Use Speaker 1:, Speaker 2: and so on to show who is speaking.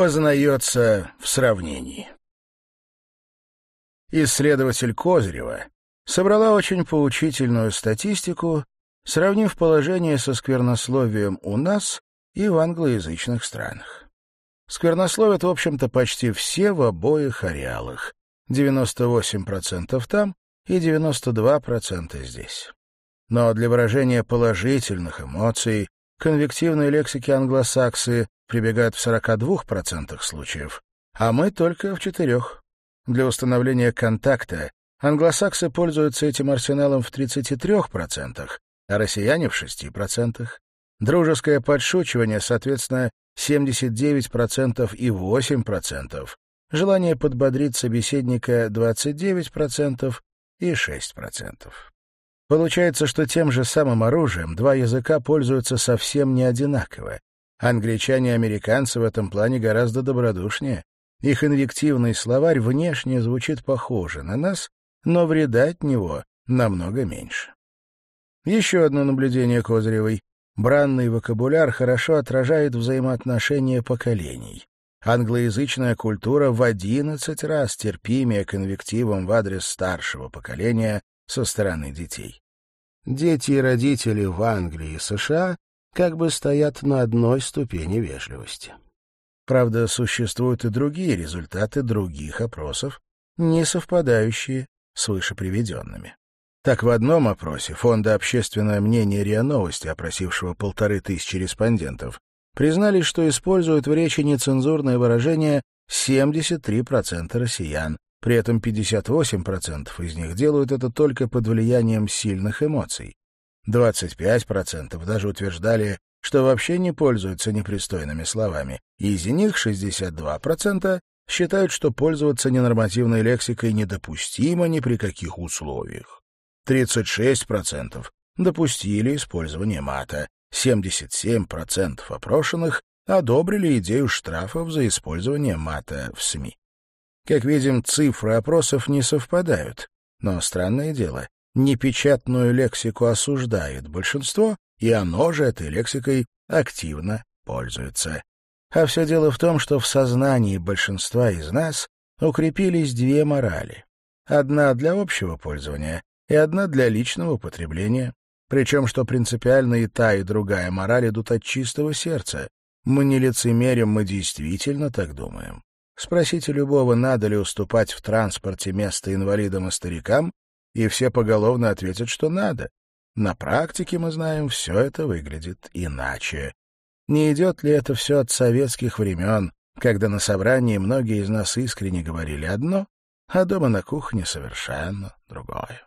Speaker 1: познается в сравнении. Исследователь Козырева собрала очень поучительную статистику, сравнив положение со сквернословием у нас и в англоязычных странах. Сквернословят, в общем-то, почти все в обоих ареалах. 98% там и 92% здесь. Но для выражения положительных эмоций конвективной лексики англосаксы прибегают в 42% случаев, а мы только в четырех. Для установления контакта англосаксы пользуются этим арсеналом в 33%, а россияне в 6%. Дружеское подшучивание, соответственно, 79% и 8%. Желание подбодрить собеседника 29% и 6%. Получается, что тем же самым оружием два языка пользуются совсем не одинаково. Англичане и американцы в этом плане гораздо добродушнее. Их инвективный словарь внешне звучит похоже на нас, но вреда от него намного меньше. Еще одно наблюдение Козыревой. Бранный вокабуляр хорошо отражает взаимоотношения поколений. Англоязычная культура в одиннадцать раз терпимее к инвективам в адрес старшего поколения со стороны детей. Дети и родители в Англии и США как бы стоят на одной ступени вежливости. Правда, существуют и другие результаты других опросов, не совпадающие с вышеприведенными. Так, в одном опросе Фонда «Общественное мнение РИА Новости», опросившего полторы тысячи респондентов, признались, что используют в речи нецензурное выражение 73% россиян, при этом 58% из них делают это только под влиянием сильных эмоций. 25% даже утверждали, что вообще не пользуются непристойными словами, из них 62% считают, что пользоваться ненормативной лексикой недопустимо ни при каких условиях. 36% допустили использование мата, 77% опрошенных одобрили идею штрафов за использование мата в СМИ. Как видим, цифры опросов не совпадают. Но странное дело, непечатную лексику осуждает большинство, и оно же этой лексикой активно пользуется. А все дело в том, что в сознании большинства из нас укрепились две морали. Одна для общего пользования и одна для личного употребления. Причем, что принципиально и та, и другая мораль идут от чистого сердца. Мы не лицемерим, мы действительно так думаем. Спросите любого, надо ли уступать в транспорте место инвалидам и старикам, и все поголовно ответят, что надо. На практике, мы знаем, все это выглядит иначе. Не идет ли это все от советских времен, когда на собрании многие из нас искренне говорили одно, а дома на кухне совершенно другое?